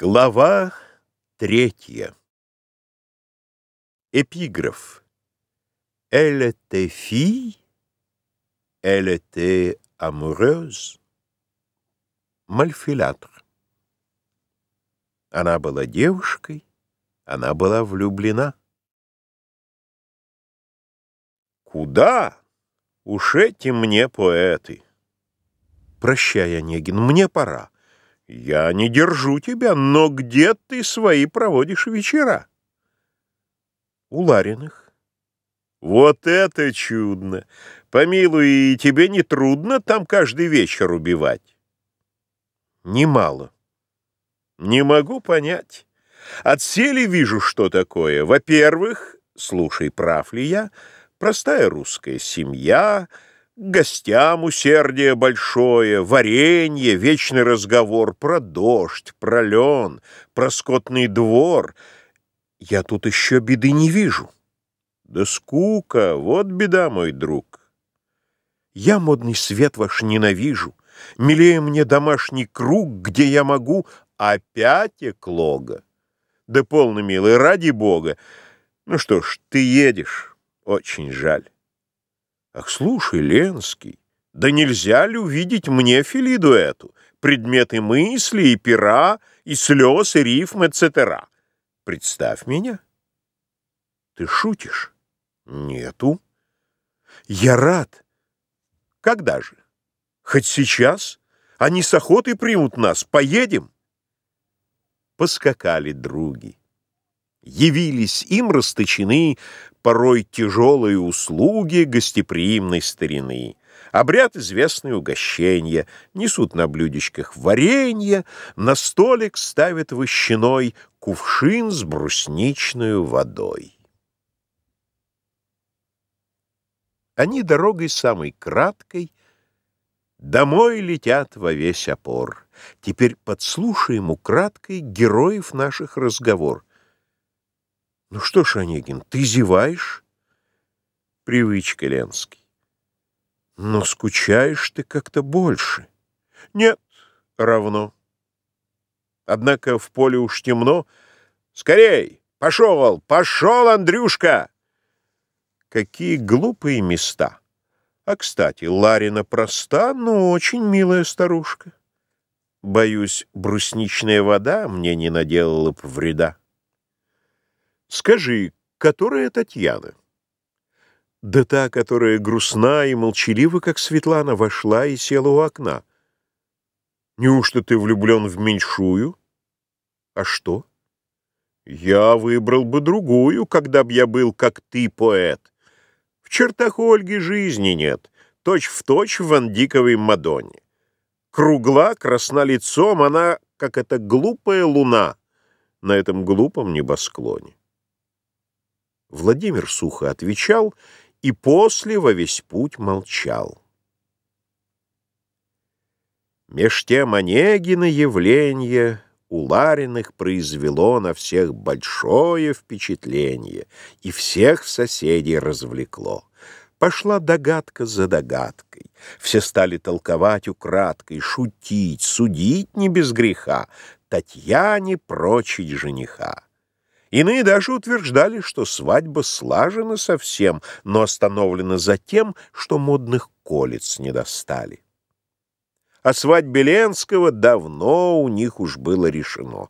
Глава третья. Эпиграф. Elle était fille, elle était amoureuse. Мальфилятр. Она была девушкой, она была влюблена. Куда? Уж эти мне поэты. Прощай, Онегин, мне пора. Я не держу тебя, но где ты свои проводишь вечера? У Лариных. Вот это чудно! Помилуй, и тебе не трудно там каждый вечер убивать? Немало. Не могу понять. От сели вижу, что такое. Во-первых, слушай, прав ли я, простая русская семья — гостям усердие большое, варенье, вечный разговор про дождь, про лен, про скотный двор. Я тут еще беды не вижу. Да скука, вот беда, мой друг. Я модный свет ваш ненавижу. Милее мне домашний круг, где я могу опять эклога. Да полно, милый, ради бога. Ну что ж, ты едешь, очень жаль. Ах, слушай, Ленский, да нельзя ли увидеть мне Филиду эту? Предметы мысли и пера, и слез, и рифм, etc. Представь меня. Ты шутишь? Нету. Я рад. Когда же? Хоть сейчас? Они с охотой примут нас. Поедем? Поскакали други. Явились им расточены порой тяжелые услуги гостеприимной старины. Обряд известный угощения, несут на блюдечках варенье, на столик ставят вощиной кувшин с брусничной водой. Они дорогой самой краткой домой летят во весь опор. Теперь подслушаем украдкой героев наших разговор. Ну что ж, Онегин, ты зеваешь? Привычка, Ленский. Но скучаешь ты как-то больше. Нет, равно. Однако в поле уж темно. Скорей! Пошел! Пошел, Андрюшка! Какие глупые места! А, кстати, Ларина проста, но очень милая старушка. Боюсь, брусничная вода мне не наделала бы вреда. Скажи, которая Татьяна? Да та, которая грустна и молчалива, как Светлана, вошла и села у окна. Неужто ты влюблен в меньшую? А что? Я выбрал бы другую, когда б я был, как ты, поэт. В чертах Ольги жизни нет, точь-в-точь точь в Вандиковой Мадонне. Кругла, красна лицом, она, как эта глупая луна на этом глупом небосклоне. Владимир сухо отвечал и после во весь путь молчал. Меж тем Онегина явление у Лариных произвело на всех большое впечатление и всех соседей развлекло. Пошла догадка за догадкой. Все стали толковать украдкой, шутить, судить не без греха, Татьяне прочить жениха. Иные даже утверждали, что свадьба слажена совсем, но остановлена за тем, что модных колец не достали. О свадьбе Ленского давно у них уж было решено.